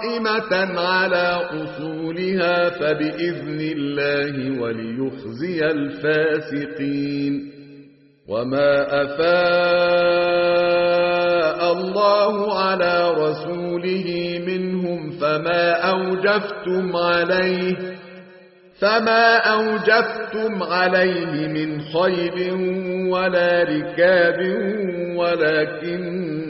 قائمة على أصولها فبإذن الله وليخزي الفاسقين. وما أفاء الله على رسوله منهم فما أوجفتم عليه فما أوجفتم عليه من خيل ولا ركاب ولكن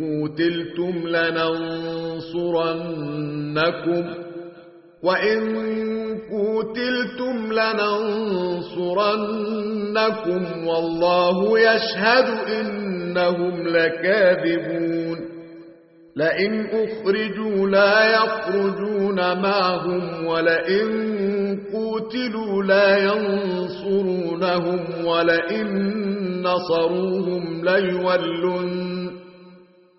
قوتلتم لننصرنكم وإن قوتلتم لننصرنكم والله يشهد إنهم لكاذبون لئن أخرجوا لا يخرجون معهم ولئن قوتلوا لا ينصرونهم ولئن نصروهم ليولن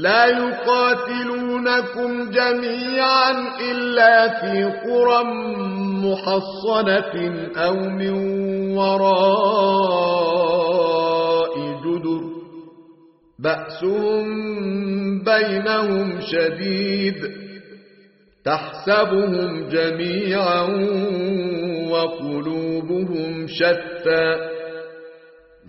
لا يقاتلونكم جميعا إلا في قرى محصنة أو من وراء جدر. بأسهم بينهم شديد. تحسبهم جميعا وقلوبهم شتى.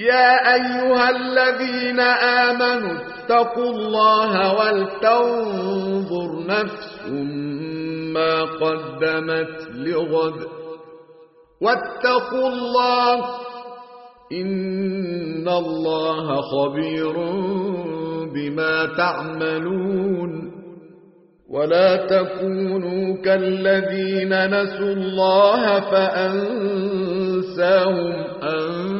يا أيها الذين آمنوا اتقوا الله ولتنظر نفس ما قدمت لغد واتقوا الله إن الله خبير بما تعملون ولا تكونوا كالذين نسوا الله فأنساهم أنفسهم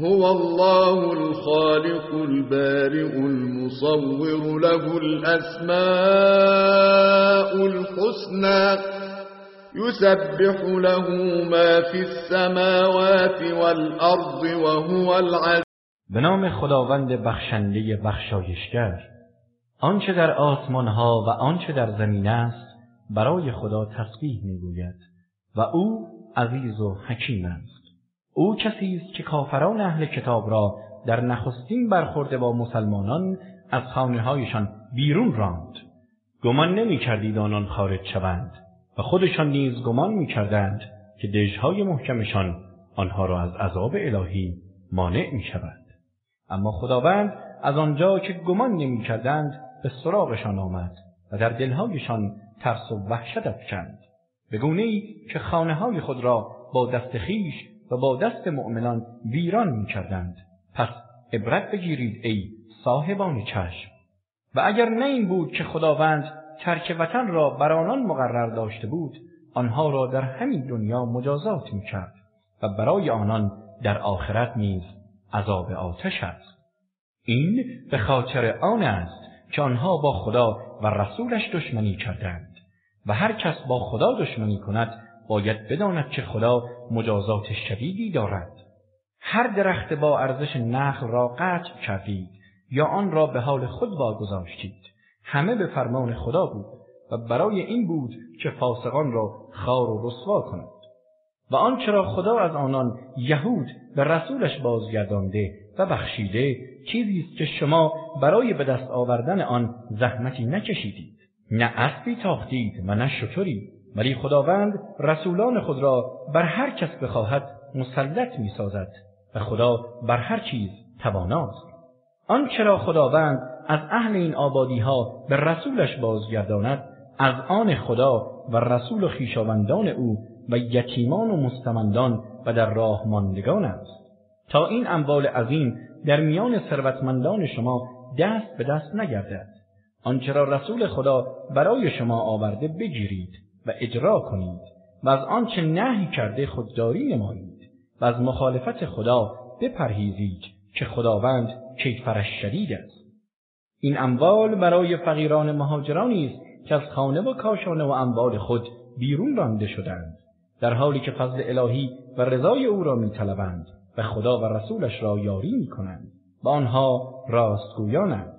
هو الله الخالق البارئ المصور له الأسماء الحسنى يسبح له ما في السماوات والأرض وهو العزيز به نام خداوند بخشنده بخشایشگر آنچه در آسمان ها و آنچه در زمین است برای خدا تسبیح می‌گوید و او عزیز و حکیم است. او کسی است که کافران اهل کتاب را در نخستین برخورد با مسلمانان از خانه هایشان بیرون راند گمان نمی کردید آنان خارج شوند و خودشان نیز گمان می کردند که دژهای محکمشان آنها را از عذاب الهی مانع می شود. اما خداوند از آنجا که گمان نمی کردند به سراغشان آمد و در دلهایشان ترس و وحشت افکند به گونه ای که خانه های خود را با دست خویش و با دست مؤمنان ویران می کردند. پس عبرت بگیرید ای صاحبان چشم و اگر نه این بود که خداوند ترک وطن را بر آنان مقرر داشته بود آنها را در همین دنیا مجازات می کرد و برای آنان در آخرت نیز عذاب آتش است این به خاطر آن است که آنها با خدا و رسولش دشمنی کردند و هر کس با خدا دشمنی کند باید بداند که خدا مجازات شدیدی دارد. هر درخت با ارزش نخل را قطع کردید یا آن را به حال خود واگذاشتید. همه به فرمان خدا بود و برای این بود که فاسقان را خوار و رسوا کند. و آنچه را خدا از آنان یهود به رسولش بازگردانده و بخشیده چیزی است که شما برای به دست آوردن آن زحمتی نکشیدید. نه اسبی تاختید و نه شتری. ولی خداوند رسولان خود را بر هر کس بخواهد مسلط می سازد و خدا بر هر چیز تواناست. آنچه را خداوند از اهل این آبادی ها به رسولش بازگرداند از آن خدا و رسول و خویشاوندان او و یتیمان و مستمندان و در راه ماندگان است. تا این اموال عظیم در میان ثروتمندان شما دست به دست نگردد. آنچه را رسول خدا برای شما آورده بگیرید. و اجرا کنید و از آنچه نهی کرده خودداری نمایید و از مخالفت خدا بپرهیزید که خداوند کیفرش شدید است. این اموال برای فقیران مهاجرانی است که از خانه و کاشانه و اموال خود بیرون رانده شدند در حالی که فضل الهی و رضای او را میطلبند و خدا و رسولش را یاری می‌کنند. و آنها راستگویانند.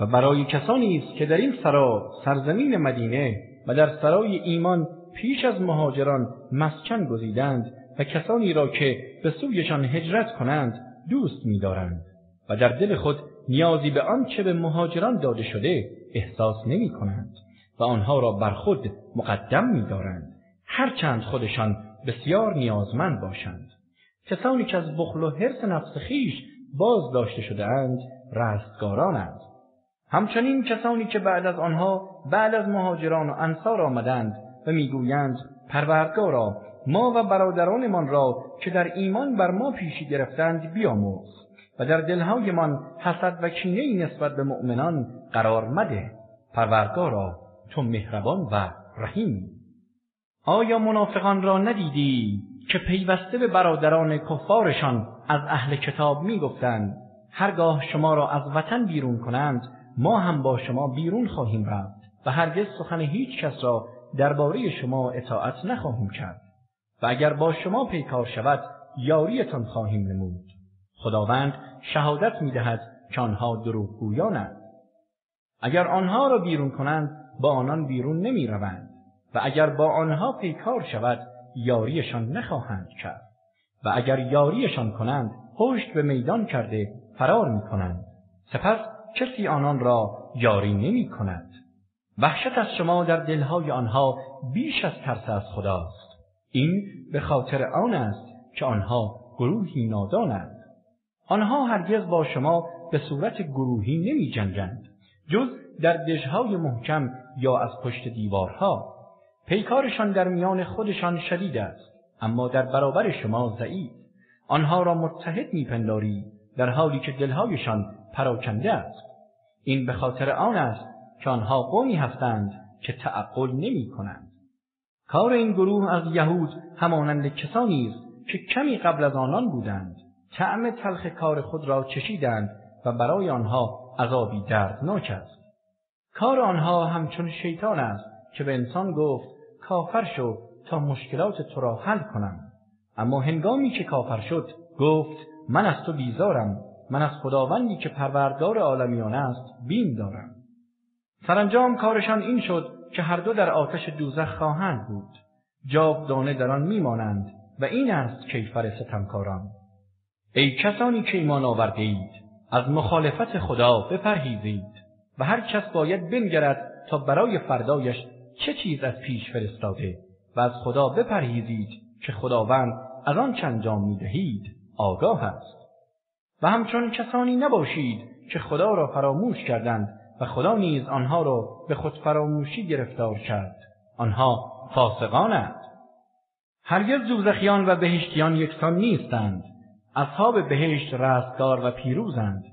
و برای کسانی است که در این سرا سرزمین مدینه و در سرای ایمان پیش از مهاجران مسکن گزیدند و کسانی را که به سویشان هجرت کنند دوست می‌دارند. و در دل خود نیازی به آنچه به مهاجران داده شده احساس نمی کنند و آنها را بر خود مقدم می دارند هرچند خودشان بسیار نیازمند باشند. کسانی که از بخل و حرص نفس خویش باز داشته شده اند رستگارانند همچنین کسانی که بعد از آنها بعد از مهاجران و انصار آمدند و می‌گویند پروردگارا ما و برادرانمان را که در ایمان بر ما پیشی گرفتند بیامرز و در دلهایمان حسد و کینه نسبت به مؤمنان قرار مده. پروردگارا تو مهربان و رحیمی. آیا منافقان را ندیدی که پیوسته به برادران کفارشان از اهل کتاب می‌گفتند هرگاه شما را از وطن بیرون کنند ما هم با شما بیرون خواهیم رفت و هرگز سخن هیچ کس را درباره شما اطاعت نخواهیم کرد و اگر با شما پیکار شود یاریتان خواهیم نمود. خداوند شهادت می‌دهد که آنها دروغگویانند اگر آنها را بیرون کنند با آنان بیرون نمی روند و اگر با آنها پیکار شود یاریشان نخواهند کرد و اگر یاریشان کنند پشت به میدان کرده فرار می کنند سپس کسی آنان را یاری نمی کند. وحشت از شما در دلهای آنها بیش از ترس از خداست. این به خاطر آن است که آنها گروهی نادانند. آنها هرگز با شما به صورت گروهی نمی جنگند جز در دژهای محکم یا از پشت دیوارها. پیکارشان در میان خودشان شدید است اما در برابر شما ضعیف. آنها را متحد میپنداری در حالی که دلهایشان پراکنده است. این به خاطر آن است که آنها قومی هستند که تعقل نمی کنند. کار این گروه از یهود همانند کسانی است که کمی قبل از آنان بودند. طعم تلخ کار خود را چشیدند و برای آنها عذابی دردناک است. کار آنها همچون شیطان است که به انسان گفت کافر شو تا مشکلات تو را حل کنم. اما هنگامی که کافر شد گفت من از تو بیزارم. من از خداوندی که پروردگار عالمیان است بیم دارم. سرانجام کارشان این شد که هر دو در آتش دوزخ خواهند بود. جاودانه در آن میمانند و این است کیفر ستمکاران. ای کسانی که ایمان آورده اید از مخالفت خدا بپرهیزید و هر کس باید بنگرد تا برای فردایش چه چیز از پیش فرستاده و از خدا بپرهیزید که خداوند از آنچه انجام می‌دهید آگاه است. و همچون کسانی نباشید که خدا را فراموش کردند و خدا نیز آنها را به خود فراموشی گرفتار کرد. آنها فاسقانند هرگز دوزخیان و بهشتیان یکسان نیستند. اصحاب بهشت رستگار و پیروزند.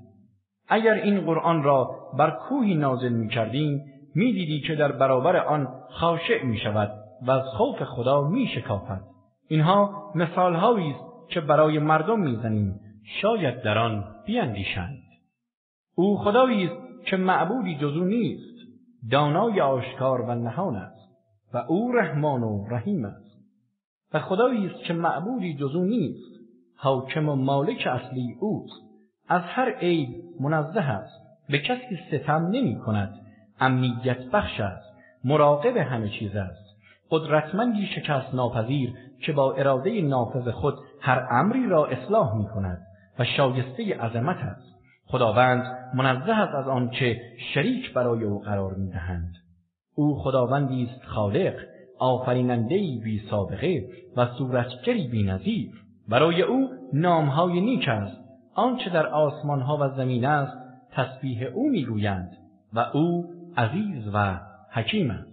اگر این قرآن را بر کوهی نازل می کردیم می دیدی که در برابر آن خاشع می شود و از خوف خدا می شکافد. اینها مثال است که برای مردم می‌زنیم. شاید در آن بیاندیشند. او خدایی است که معبودی جز او نیست. دانای آشکار و نهان است و او رحمان و رحیم است. و خدایی است که معبودی جز او نیست. حاکم و مالک اصلی اوست. از هر عیب منزه است. به کسی ستم نمی کند. امنیت بخش است. مراقب همه چیز است. قدرتمندی شکست ناپذیر که با اراده نافذ خود هر امری را اصلاح می کند. و شایسته عظمت است. خداوند منزه است از آنچه شریک برای او قرار می دهند. او خداوندی است خالق آفریننده‌ای بی سابقه و صورتگری بی نظیر. برای او نامهای نیک است. آنچه در آسمانها و زمین است تسبیح او می‌گویند و او عزیز و حکیم است.